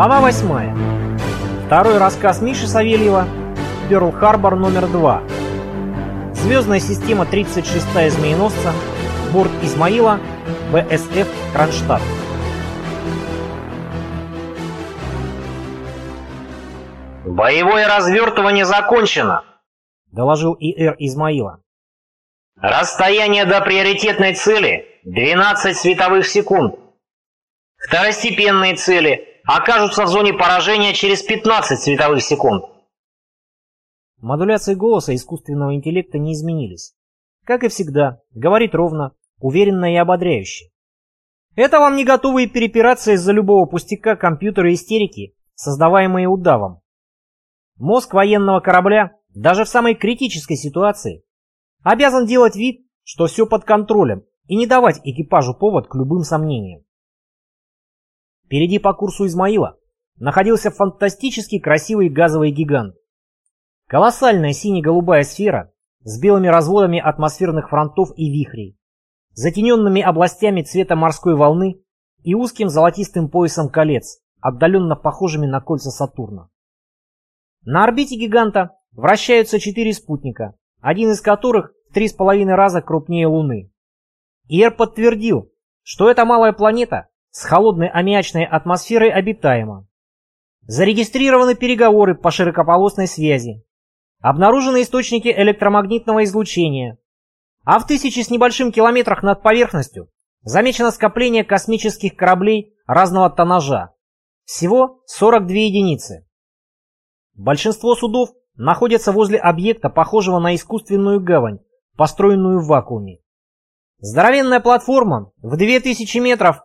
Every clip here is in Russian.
Глава 8. Второй рассказ Миши Савельева «Пёрл-Харбор номер 2». Звездная система 36-я «Змееносца», борт Измаила, БСФ «Кронштадт». «Боевое развертывание закончено», — доложил ИР Измаила. «Расстояние до приоритетной цели — 12 световых секунд. Второстепенные цели окажутся в зоне поражения через 15 световых секунд». Модуляции голоса искусственного интеллекта не изменились. Как и всегда, говорит ровно, уверенно и ободряюще. Это вам не готовые перепираться из-за любого пустяка компьютера истерики, создаваемые удавом. Мозг военного корабля, даже в самой критической ситуации, обязан делать вид, что все под контролем, и не давать экипажу повод к любым сомнениям. Впереди по курсу Измаила находился фантастически красивый газовый гигант. Колоссальная сине-голубая сфера с белыми разводами атмосферных фронтов и вихрей, затененными областями цвета морской волны и узким золотистым поясом колец, отдаленно похожими на кольца Сатурна. На орбите гиганта вращаются четыре спутника, один из которых в три с половиной раза крупнее Луны. Ир подтвердил, что эта малая планета с холодной аммиачной атмосферой обитаема. Зарегистрированы переговоры по широкополосной связи. Обнаружены источники электромагнитного излучения. А в тысячи с небольшим километрах над поверхностью замечено скопление космических кораблей разного тоннажа. Всего 42 единицы. Большинство судов находятся возле объекта, похожего на искусственную гавань, построенную в вакууме. Здоровенная платформа в 2000 метров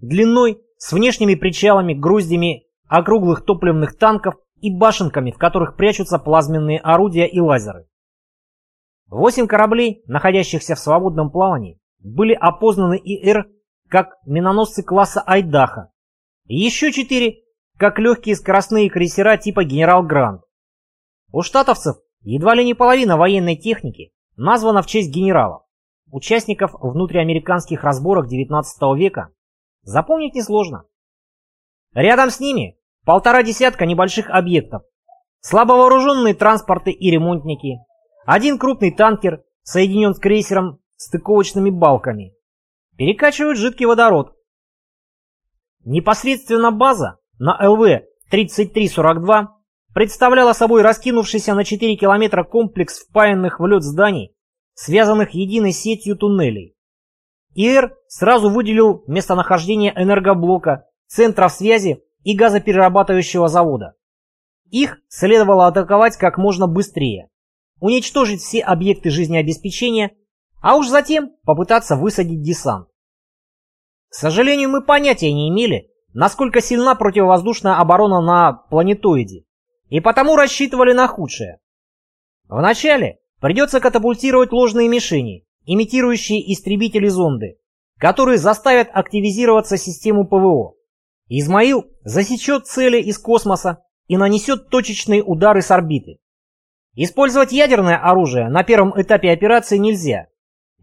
длиной с внешними причалами, груздями округлых топливных танков и башенками, в которых прячутся плазменные орудия и лазеры. Восемь кораблей, находящихся в свободном плавании, были опознаны ИР как миноносцы класса Айдаха, еще четыре как легкие скоростные крейсера типа «Генерал Грант». У штатовцев едва ли не половина военной техники названа в честь генералов, участников внутриамериканских разборок XIX века. Запомнить несложно. Рядом с ними полтора десятка небольших объектов, слабовооруженные транспорты и ремонтники, один крупный танкер соединен с крейсером стыковочными балками, перекачивают жидкий водород. Непосредственно база на ЛВ-3342 представляла собой раскинувшийся на 4 километра комплекс впаянных в лед зданий, связанных единой сетью туннелей. ИР сразу выделил местонахождение энергоблока, центров связи и газоперерабатывающего завода. Их следовало атаковать как можно быстрее, уничтожить все объекты жизнеобеспечения, а уж затем попытаться высадить десант. К сожалению, мы понятия не имели, насколько сильна противовоздушная оборона на планетоиде, и потому рассчитывали на худшее. Вначале придется катапультировать ложные мишени, имитирующие истребители-зонды, которые заставят активизироваться систему ПВО. Измаил засечет цели из космоса и нанесет точечные удары с орбиты. Использовать ядерное оружие на первом этапе операции нельзя.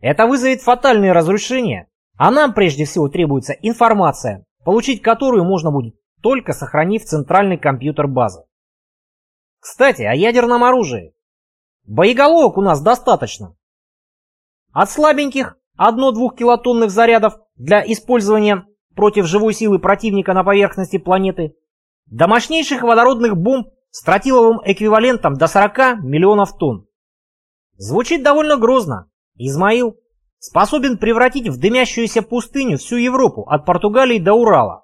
Это вызовет фатальные разрушения, а нам прежде всего требуется информация, получить которую можно будет только сохранив центральный компьютер базы. Кстати, о ядерном оружии. Боеголовок у нас достаточно. От слабеньких одно-двух килотонных зарядов для использования против живой силы противника на поверхности планеты до мощнейших водородных бомб с тротиловым эквивалентом до 40 миллионов тонн. Звучит довольно грозно. Измаил способен превратить в дымящуюся пустыню всю Европу от Португалии до Урала.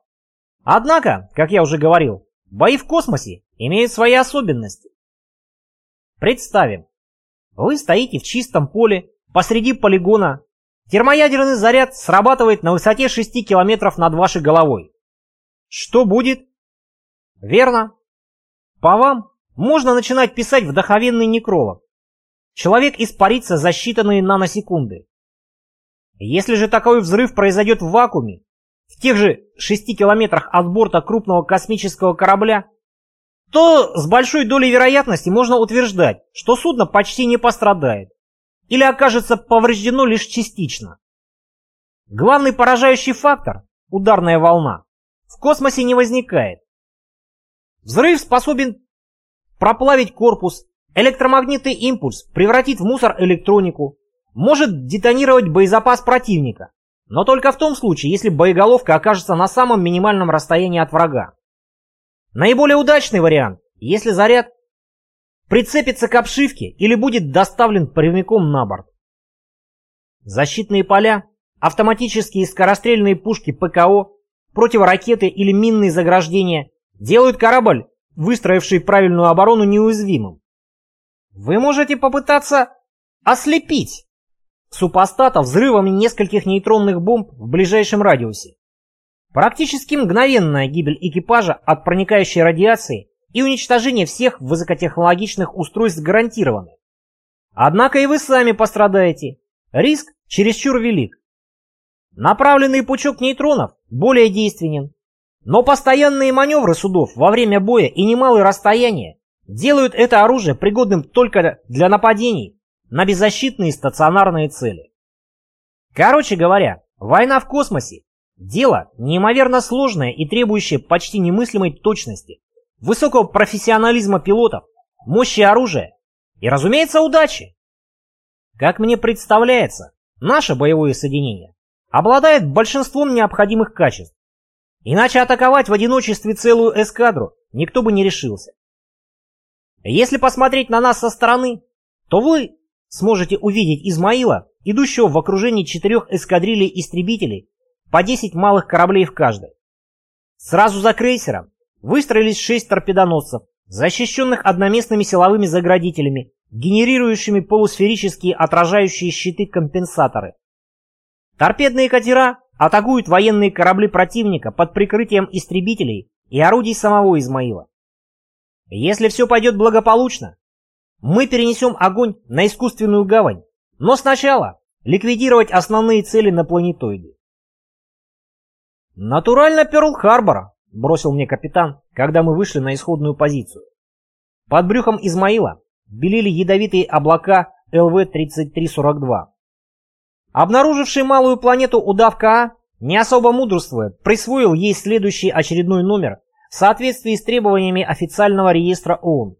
Однако, как я уже говорил, бои в космосе имеют свои особенности. Представим, вы стоите в чистом поле посреди полигона, термоядерный заряд срабатывает на высоте 6 километров над вашей головой. Что будет? Верно. По вам можно начинать писать вдохновенный некролог. Человек испарится за считанные наносекунды. Если же такой взрыв произойдет в вакууме, в тех же 6 километрах от борта крупного космического корабля, то с большой долей вероятности можно утверждать, что судно почти не пострадает или окажется повреждено лишь частично. Главный поражающий фактор – ударная волна – в космосе не возникает. Взрыв способен проплавить корпус, электромагнитный импульс превратит в мусор электронику, может детонировать боезапас противника, но только в том случае, если боеголовка окажется на самом минимальном расстоянии от врага. Наиболее удачный вариант, если заряд прицепится к обшивке или будет доставлен прямиком на борт. Защитные поля, автоматические скорострельные пушки ПКО, противоракеты или минные заграждения делают корабль, выстроивший правильную оборону, неуязвимым. Вы можете попытаться ослепить супостата взрывами нескольких нейтронных бомб в ближайшем радиусе. Практически мгновенная гибель экипажа от проникающей радиации и уничтожение всех высокотехнологичных устройств гарантированы. Однако и вы сами пострадаете. Риск чересчур велик. Направленный пучок нейтронов более действенен. Но постоянные маневры судов во время боя и немалые расстояния делают это оружие пригодным только для нападений на беззащитные стационарные цели. Короче говоря, война в космосе – дело неимоверно сложное и требующее почти немыслимой точности, высокого профессионализма пилотов, мощи оружия и, разумеется, удачи. Как мне представляется, наше боевое соединение обладает большинством необходимых качеств. Иначе атаковать в одиночестве целую эскадру никто бы не решился. Если посмотреть на нас со стороны, то вы сможете увидеть Измаила, идущего в окружении четырех эскадрилей истребителей, по 10 малых кораблей в каждой. Сразу за крейсером выстроились шесть торпедоносцев, защищенных одноместными силовыми заградителями, генерирующими полусферические отражающие щиты-компенсаторы. Торпедные катера атакуют военные корабли противника под прикрытием истребителей и орудий самого Измаила. Если все пойдет благополучно, мы перенесем огонь на искусственную гавань, но сначала ликвидировать основные цели на планетоиде. «Натурально Перл-Харбора», — бросил мне капитан, когда мы вышли на исходную позицию. Под брюхом Измаила белели ядовитые облака ЛВ-3342. Обнаруживший малую планету удавка А, не особо мудрствуя, присвоил ей следующий очередной номер в соответствии с требованиями официального реестра ООН.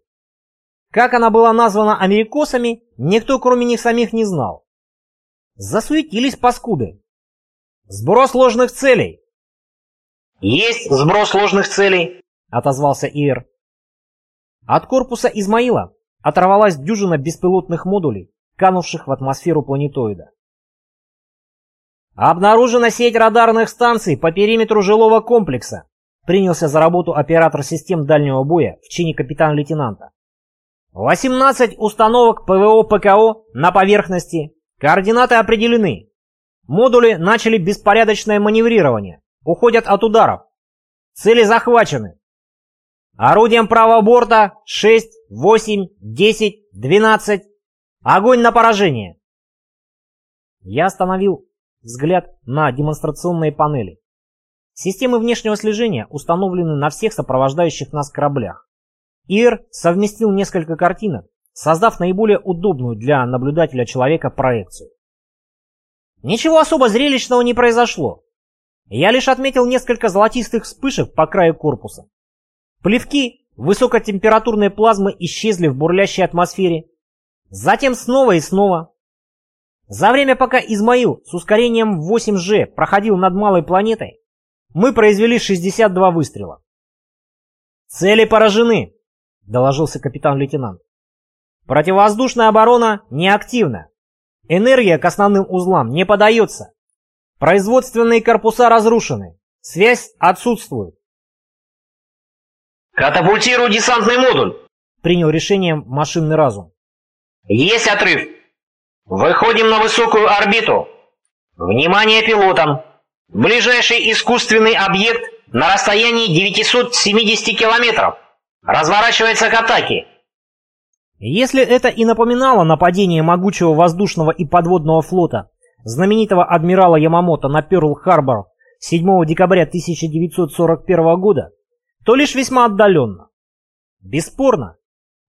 Как она была названа америкосами, никто кроме них самих не знал. Засуетились паскуды. Сброс ложных целей. «Есть сброс ложных целей», — отозвался Ир. От корпуса Измаила оторвалась дюжина беспилотных модулей, канувших в атмосферу планетоида. «Обнаружена сеть радарных станций по периметру жилого комплекса», принялся за работу оператор систем дальнего боя в чине капитана-лейтенанта. 18 установок ПВО-ПКО на поверхности. Координаты определены. Модули начали беспорядочное маневрирование. Уходят от ударов. Цели захвачены. Орудием правого борта 6, 8, 10, 12. Огонь на поражение. Я остановил взгляд на демонстрационные панели. Системы внешнего слежения установлены на всех сопровождающих нас кораблях. Ир совместил несколько картинок, создав наиболее удобную для наблюдателя человека проекцию. Ничего особо зрелищного не произошло. Я лишь отметил несколько золотистых вспышек по краю корпуса. Плевки высокотемпературной плазмы исчезли в бурлящей атмосфере. Затем снова и снова. За время, пока Измаил с ускорением 8G проходил над малой планетой, мы произвели 62 выстрела. Цели поражены, — доложился капитан-лейтенант. «Противовоздушная оборона неактивна. Энергия к основным узлам не подается. Производственные корпуса разрушены. Связь отсутствует». «Катапультирую десантный модуль», — принял решение машинный разум. «Есть отрыв. Выходим на высокую орбиту. Внимание пилотам! Ближайший искусственный объект на расстоянии 970 километров. Разворачивается к атаке. Если это и напоминало нападение могучего воздушного и подводного флота знаменитого адмирала Ямамото на Пёрл-Харбор 7 декабря 1941 года, то лишь весьма отдаленно. Бесспорно,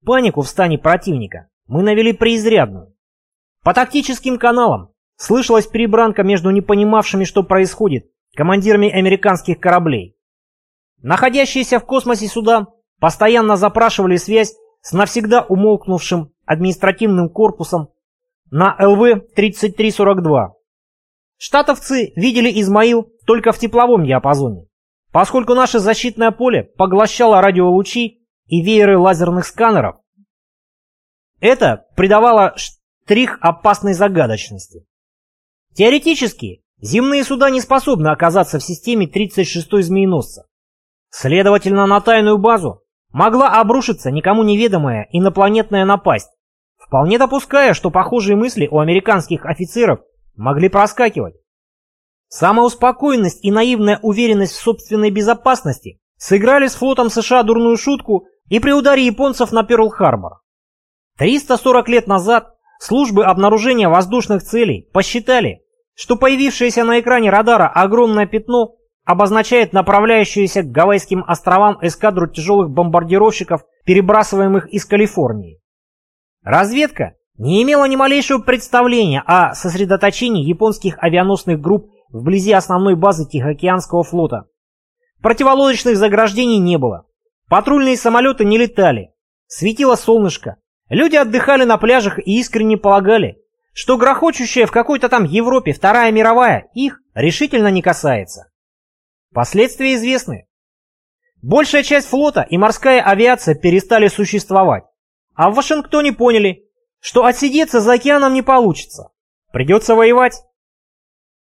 панику в стане противника мы навели преизрядную. По тактическим каналам слышалась перебранка между непонимавшими, что происходит, командирами американских кораблей. Находящиеся в космосе суда постоянно запрашивали связь с навсегда умолкнувшим административным корпусом на ЛВ-3342. Штатовцы видели Измаил только в тепловом диапазоне, поскольку наше защитное поле поглощало радиолучи и вееры лазерных сканеров. Это придавало штрих опасной загадочности. Теоретически, земные суда не способны оказаться в системе 36-й змееносца. Следовательно, на тайную базу могла обрушиться никому неведомая инопланетная напасть, вполне допуская, что похожие мысли у американских офицеров могли проскакивать. Самоуспокоенность и наивная уверенность в собственной безопасности сыграли с флотом США дурную шутку и при ударе японцев на Перл-Харбор. 340 лет назад службы обнаружения воздушных целей посчитали, что появившееся на экране радара огромное пятно обозначает направляющуюся к Гавайским островам эскадру тяжелых бомбардировщиков, перебрасываемых из Калифорнии. Разведка не имела ни малейшего представления о сосредоточении японских авианосных групп вблизи основной базы Тихоокеанского флота. Противолодочных заграждений не было. Патрульные самолеты не летали. Светило солнышко. Люди отдыхали на пляжах и искренне полагали, что грохочущая в какой-то там Европе Вторая мировая их решительно не касается. Последствия известны. Большая часть флота и морская авиация перестали существовать, а в Вашингтоне поняли, что отсидеться за океаном не получится. Придется воевать.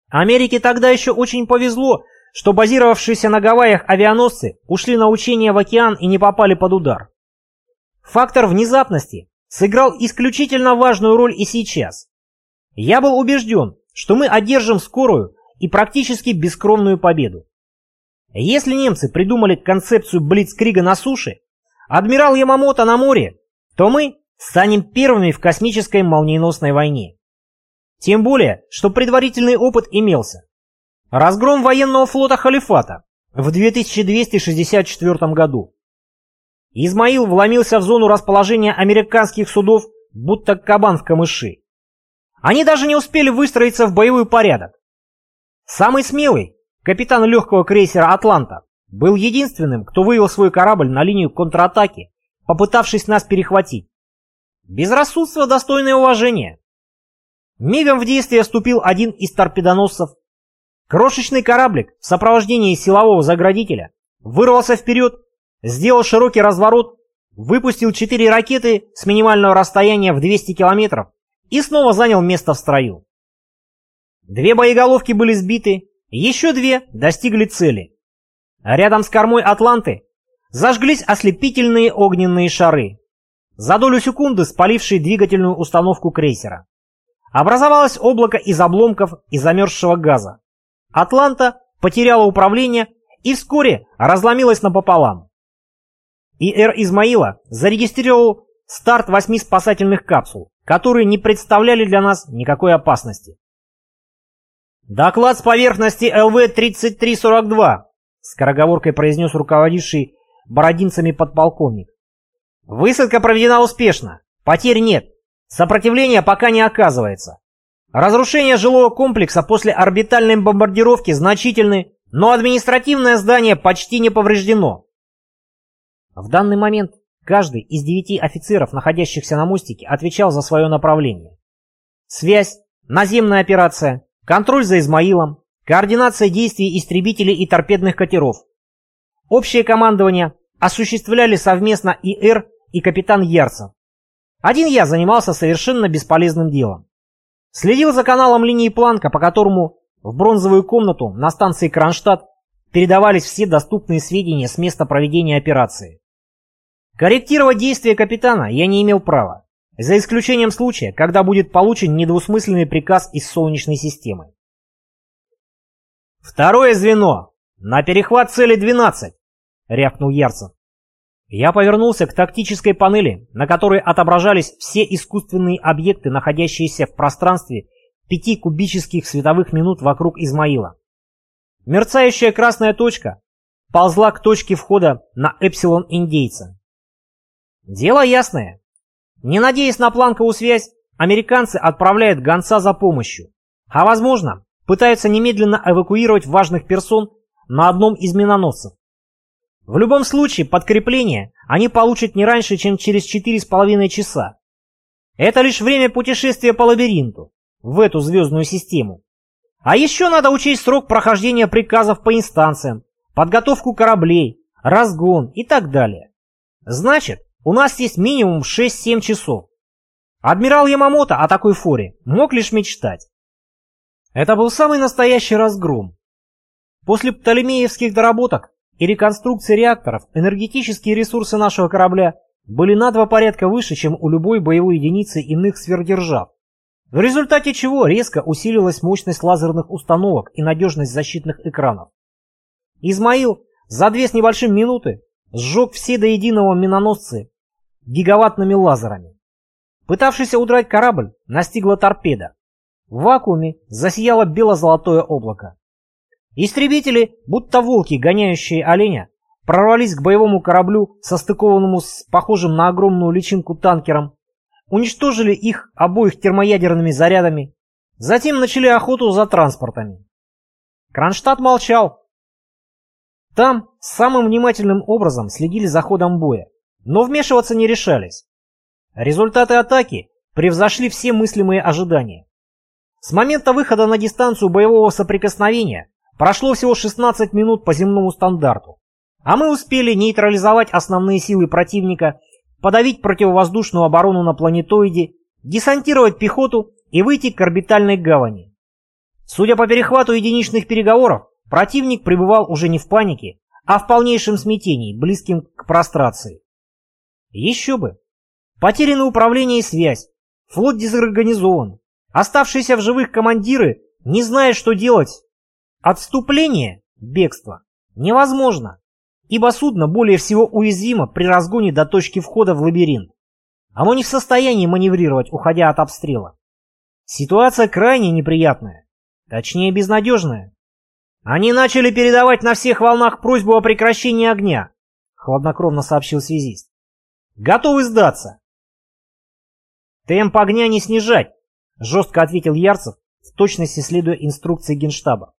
Америке тогда еще очень повезло, что базировавшиеся на Гавайях авианосцы ушли на учения в океан и не попали под удар. Фактор внезапности сыграл исключительно важную роль и сейчас. Я был убежден, что мы одержим скорую и практически бескровную победу. Если немцы придумали концепцию Блицкрига на суше, адмирал Ямамото на море, то мы станем первыми в космической молниеносной войне. Тем более, что предварительный опыт имелся. Разгром военного флота Халифата в 2264 году. Измаил вломился в зону расположения американских судов, будто кабан в камыши. Они даже не успели выстроиться в боевой порядок. Самый смелый, капитан легкого крейсера «Атланта», был единственным, кто вывел свой корабль на линию контратаки, попытавшись нас перехватить. Безрассудство, достойное уважения. Мигом в действие вступил один из торпедоносцев. Крошечный кораблик в сопровождении силового заградителя вырвался вперед, сделал широкий разворот, выпустил четыре ракеты с минимального расстояния в 200 километров и снова занял место в строю. Две боеголовки были сбиты, еще две достигли цели. рядом с кормой «Атланты» зажглись ослепительные огненные шары, за долю секунды спалившие двигательную установку крейсера. Образовалось облако из обломков и замерзшего газа. «Атланта» потеряла управление и вскоре разломилась напополам. ИР Измаила зарегистрировал старт восьми спасательных капсул, которые не представляли для нас никакой опасности. «Доклад с поверхности ЛВ-3342», — скороговоркой произнес руководивший бородинцами подполковник. «Высадка проведена успешно. Потерь нет. Сопротивления пока не оказывается. Разрушение жилого комплекса после орбитальной бомбардировки значительны, но административное здание почти не повреждено. В данный момент каждый из девяти офицеров, находящихся на мостике, отвечал за свое направление. Связь, наземная операция, контроль за Измаилом, координация действий истребителей и торпедных катеров. Общее командование осуществляли совместно и Р, и капитан Ярцев. Один я занимался совершенно бесполезным делом. Следил за каналом линии Планка, по которому в бронзовую комнату на станции Кронштадт передавались все доступные сведения с места проведения операции. Корректировать действия капитана я не имел права, за исключением случая, когда будет получен недвусмысленный приказ из Солнечной системы. «Второе звено! На перехват цели 12!» — рявкнул Ярцев. Я повернулся к тактической панели, на которой отображались все искусственные объекты, находящиеся в пространстве пяти кубических световых минут вокруг Измаила. Мерцающая красная точка ползла к точке входа на Эпсилон Индейца. Дело ясное. Не надеясь на планковую связь, американцы отправляют гонца за помощью, а возможно, пытаются немедленно эвакуировать важных персон на одном из миноносцев. В любом случае, подкрепление они получат не раньше, чем через 4,5 часа. Это лишь время путешествия по лабиринту, в эту звездную систему. А еще надо учесть срок прохождения приказов по инстанциям, подготовку кораблей, разгон и так далее. Значит, у нас есть минимум 6-7 часов. Адмирал Ямамото о такой форе мог лишь мечтать. Это был самый настоящий разгром. После птолемеевских доработок и реконструкции реакторов энергетические ресурсы нашего корабля были на два порядка выше, чем у любой боевой единицы иных сверхдержав, в результате чего резко усилилась мощность лазерных установок и надежность защитных экранов. Измаил за две с небольшим минуты сжег все до единого миноносцы гигаваттными лазерами. Пытавшийся удрать корабль настигла торпеда. В вакууме засияло бело-золотое облако. Истребители, будто волки, гоняющие оленя, прорвались к боевому кораблю, состыкованному с похожим на огромную личинку танкером, уничтожили их обоих термоядерными зарядами, затем начали охоту за транспортами. Кронштадт молчал. Там самым внимательным образом следили за ходом боя, но вмешиваться не решались. Результаты атаки превзошли все мыслимые ожидания. С момента выхода на дистанцию боевого соприкосновения прошло всего 16 минут по земному стандарту, а мы успели нейтрализовать основные силы противника, подавить противовоздушную оборону на планетоиде, десантировать пехоту и выйти к орбитальной гавани. Судя по перехвату единичных переговоров, противник пребывал уже не в панике, а в полнейшем смятении, близким к прострации. Еще бы! Потеряны управление и связь, флот дезорганизован, оставшиеся в живых командиры не знают, что делать. Отступление, бегство, невозможно, ибо судно более всего уязвимо при разгоне до точки входа в лабиринт. Оно не в состоянии маневрировать, уходя от обстрела. Ситуация крайне неприятная, точнее безнадежная. Они начали передавать на всех волнах просьбу о прекращении огня, хладнокровно сообщил связист. Готовы сдаться. Темп огня не снижать, жестко ответил Ярцев, в точности следуя инструкции Генштаба.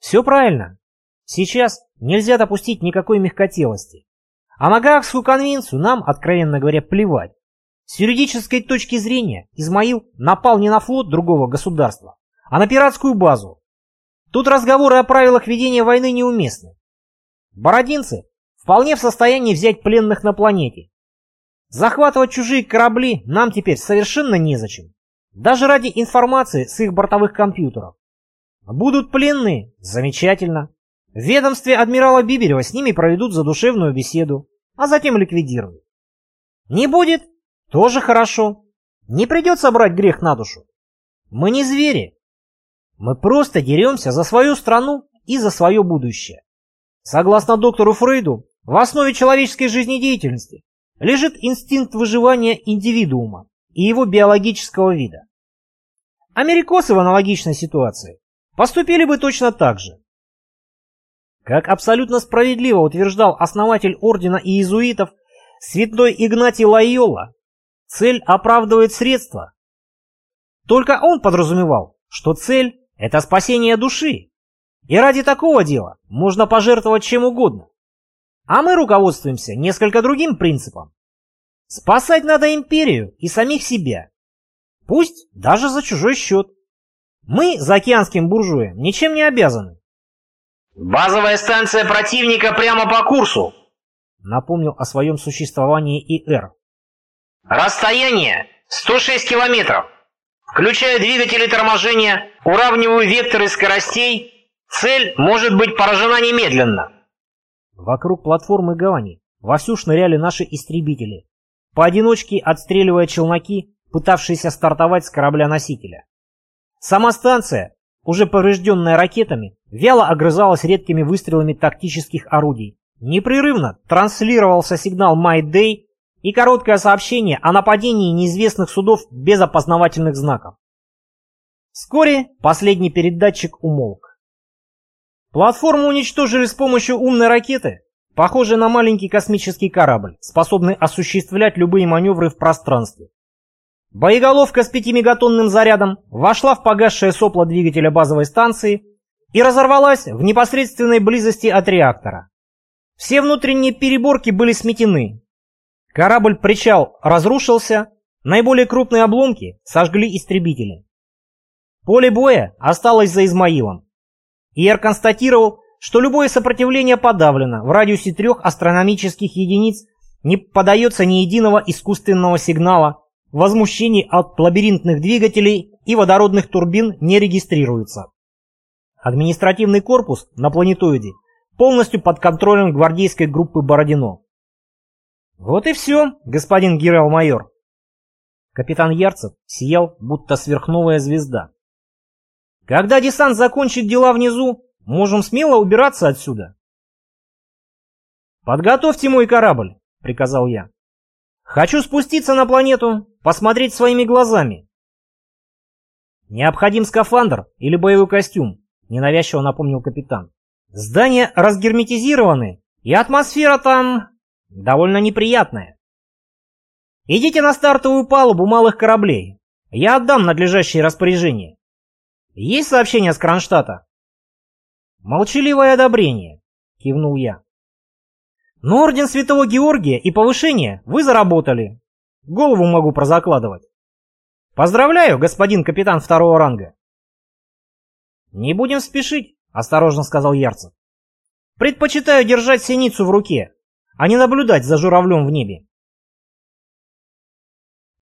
Все правильно. Сейчас нельзя допустить никакой мягкотелости. А на Гаагскую конвенцию нам, откровенно говоря, плевать. С юридической точки зрения Измаил напал не на флот другого государства, а на пиратскую базу. Тут разговоры о правилах ведения войны неуместны. Бородинцы вполне в состоянии взять пленных на планете Захватывать чужие корабли нам теперь совершенно незачем. Даже ради информации с их бортовых компьютеров. Будут пленные? Замечательно. В ведомстве адмирала Биберева с ними проведут задушевную беседу, а затем ликвидируют. Не будет? Тоже хорошо. Не придется брать грех на душу. Мы не звери. Мы просто деремся за свою страну и за свое будущее. Согласно доктору Фрейду, в основе человеческой жизнедеятельности лежит инстинкт выживания индивидуума и его биологического вида. Америкосы в аналогичной ситуации поступили бы точно так же. Как абсолютно справедливо утверждал основатель ордена иезуитов святой Игнатий Лайола, цель оправдывает средства. Только он подразумевал, что цель – это спасение души, и ради такого дела можно пожертвовать чем угодно. А мы руководствуемся несколько другим принципом. Спасать надо империю и самих себя. Пусть даже за чужой счет. Мы за океанским буржуям ничем не обязаны. «Базовая станция противника прямо по курсу», — напомнил о своем существовании ИР. «Расстояние 106 километров. Включая двигатели торможения, уравниваю векторы скоростей. Цель может быть поражена немедленно». Вокруг платформы гавани вовсю шныряли наши истребители, поодиночке отстреливая челноки, пытавшиеся стартовать с корабля-носителя. Сама станция, уже поврежденная ракетами, вяло огрызалась редкими выстрелами тактических орудий. Непрерывно транслировался сигнал «My Day» и короткое сообщение о нападении неизвестных судов без опознавательных знаков. Вскоре последний передатчик умолк. Платформу уничтожили с помощью умной ракеты, похожей на маленький космический корабль, способный осуществлять любые маневры в пространстве. Боеголовка с пятимегатонным зарядом вошла в погасшее сопло двигателя базовой станции и разорвалась в непосредственной близости от реактора. Все внутренние переборки были сметены. Корабль-причал разрушился, наиболее крупные обломки сожгли истребители. Поле боя осталось за Измаилом. Иер констатировал, что любое сопротивление подавлено, в радиусе трех астрономических единиц не подается ни единого искусственного сигнала, возмущений от лабиринтных двигателей и водородных турбин не регистрируется. Административный корпус на планетоиде полностью под контролем гвардейской группы Бородино. Вот и все, господин генерал-майор. Капитан Ярцев сиял, будто сверхновая звезда. Когда десант закончит дела внизу, можем смело убираться отсюда. «Подготовьте мой корабль», — приказал я. «Хочу спуститься на планету, посмотреть своими глазами». «Необходим скафандр или боевой костюм», — ненавязчиво напомнил капитан. «Здания разгерметизированы, и атмосфера там довольно неприятная. Идите на стартовую палубу малых кораблей. Я отдам надлежащее распоряжение. Есть сообщение с Кронштадта? Молчаливое одобрение, кивнул я. Но орден Святого Георгия и повышение вы заработали. Голову могу прозакладывать. Поздравляю, господин капитан второго ранга. Не будем спешить, осторожно сказал Ярцев. Предпочитаю держать синицу в руке, а не наблюдать за журавлем в небе.